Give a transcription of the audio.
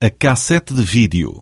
a cassete de vídeo.